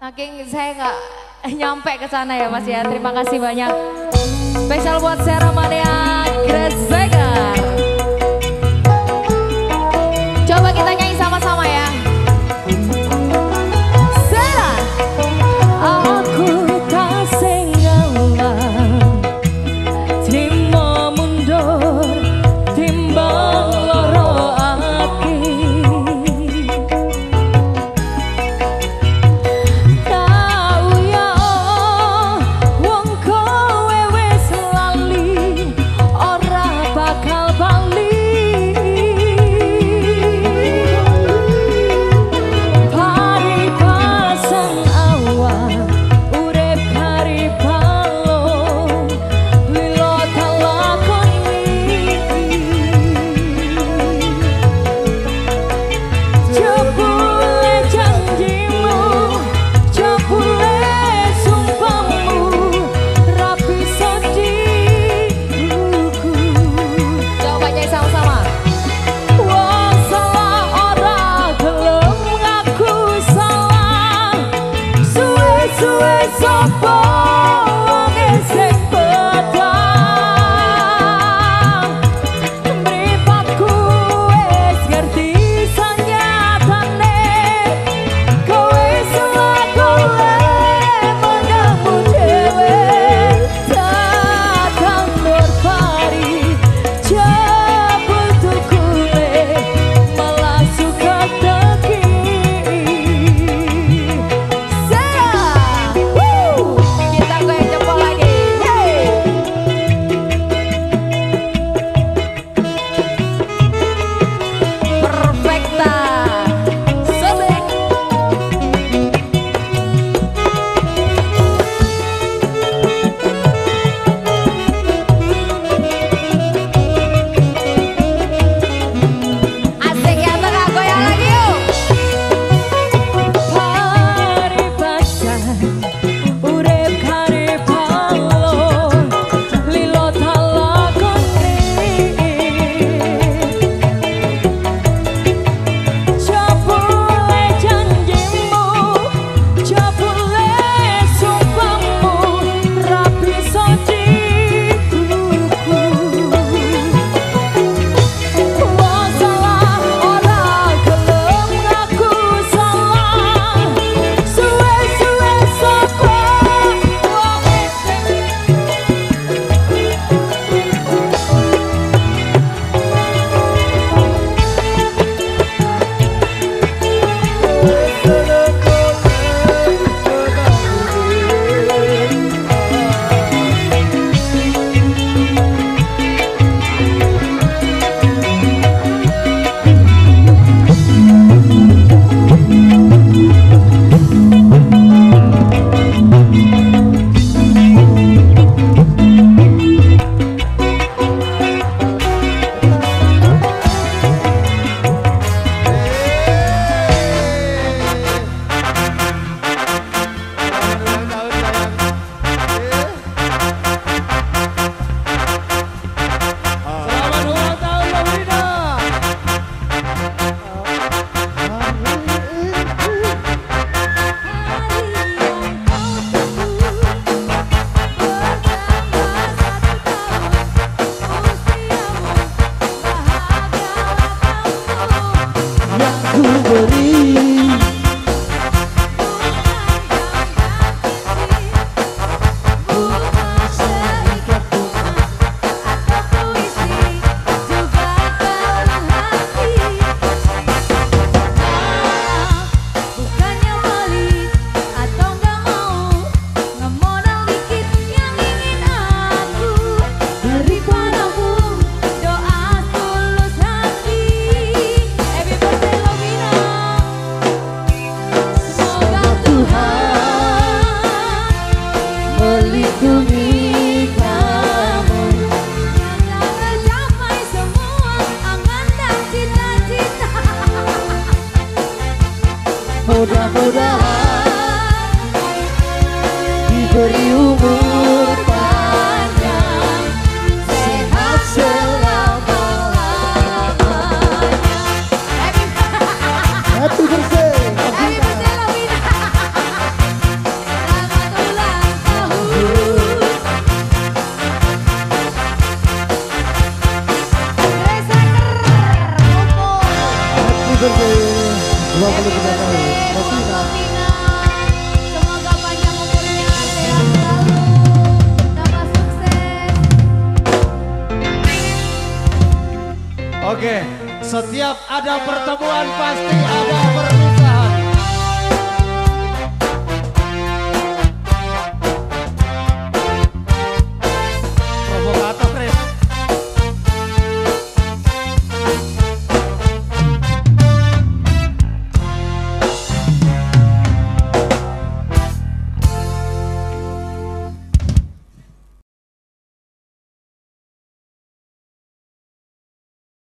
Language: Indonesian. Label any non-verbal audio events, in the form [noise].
Saking saya nggak [laughs] nyampe ke sana ya Mas ya. Terima kasih banyak. Spesial buat Sarah Mania Grace. eyes are mudah Diberi umur panjang Sehat selama-lamanya Happy birthday Happy birthday Selamat ulang tahun Happy birthday 25 tahun. Oke, setiap ada pertemuan pasti ada pertemuan.